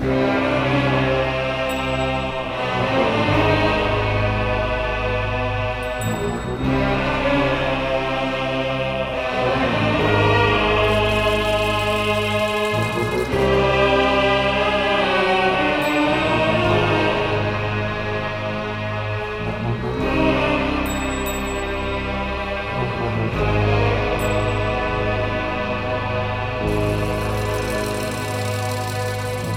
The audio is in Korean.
Música